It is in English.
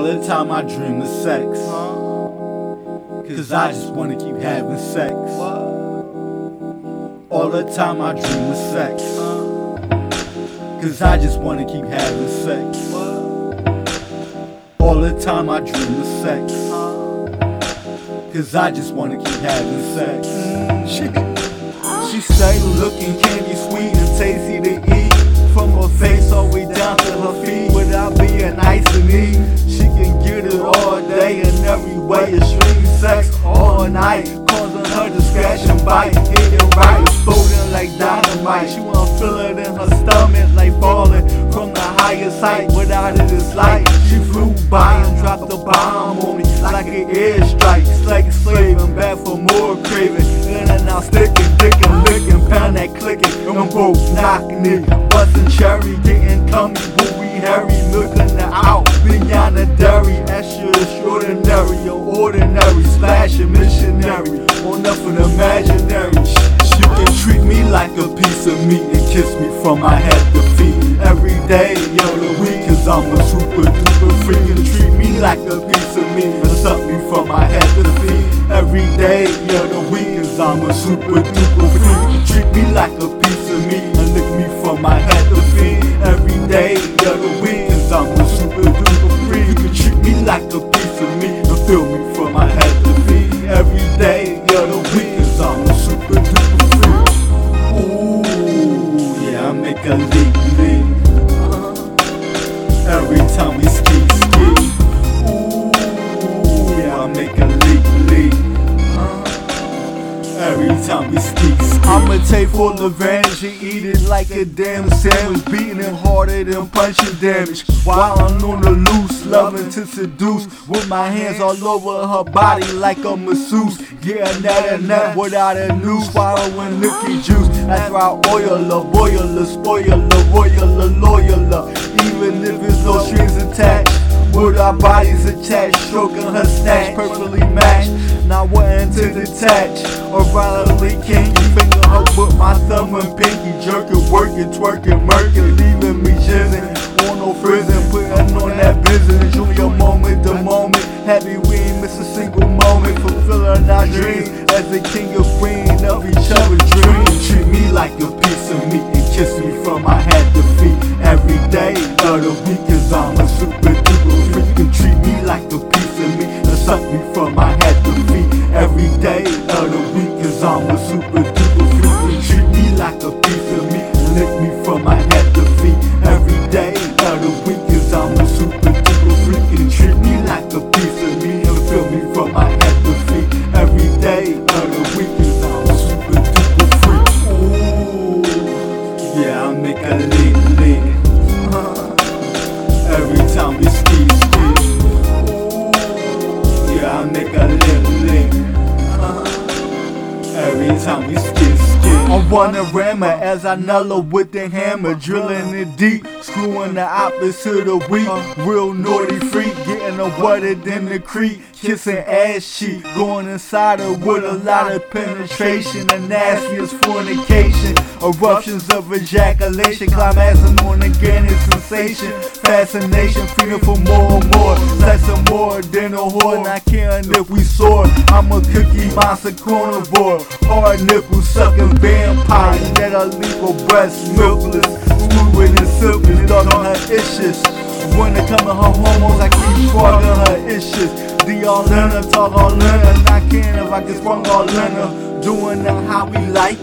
All the time I dream of sex. Cause I just wanna keep having sex. All the time I dream of sex. Cause I just wanna keep having sex. All the time I dream of sex. Cause I just wanna keep having sex. She, she stay looking candy sweet and tasty sex all night. Causing her to scratch and bite. Hitting right, exploding like dynamite. She wanna feel it in her stomach like falling from the highest height. Without it, it's like she flew by and dropped the bomb on me like an airstrike. It's like a slave, back for more craving. In and out, sticking, dicking, licking, pound that clicking. And I'm both knocking it, busting cherry, getting cummy, booby, hairy, the out. Beyond the dairy, extra extraordinary, or ordinary, a missionary. On nothing imaginary. You can treat me like a piece of meat and kiss me from my head to feet. Every day of the week, cause I'm a super duper freak. And treat me like a piece of meat and suck me from my head to feet. Every day of the week, cause I'm a super duper freak. Treat me like a piece of meat and lick me from my head to feet. Every day of the week, cause I'm a super duper freak. You can treat me like a take full advantage and eat it like a damn sandwich. Beating it harder than punching damage. While I'm on the loose, loving to seduce. With my hands all over her body like a masseuse. Getting that and that without a noose. Swallowing liquid juice. That's why oil her, boil her, spoil her, royal her, loyal. Even if it's no strings attached. With our bodies attached, stroking her snatch, perfectly matched. Not wanting to detach, or violently kinky. Finger her with my thumb and pinky, jerking, working, twerking, murking, leaving me jizzing. Want no prison, putting on that business. Your moment, the moment. Happy we ain't miss a single moment. Fulfilling our dreams as the king of queen of each other's dreams. Treat me like a piece of meat and kiss me from my head to feet. Time we skid skid. I wanna ram as I null with the hammer, drilling it deep, screwing the opposite of weak. Real naughty freak, getting her wetter than the creek, kissing ass cheek, going inside her with a lot of penetration, the nastiest fornication, eruptions of ejaculation, climaxing on organic sensation, fascination, feeling for more and more, sex more than a whore, I'm a cookie monster carnivore, hard nipple sucking vampire that'll leave her breast milkless, smooth and silky, dark on her issues. When it come to her hormones, I keep squawking her issues. D all her, talk all her, not caring if I get sprung all her. Doing it how we like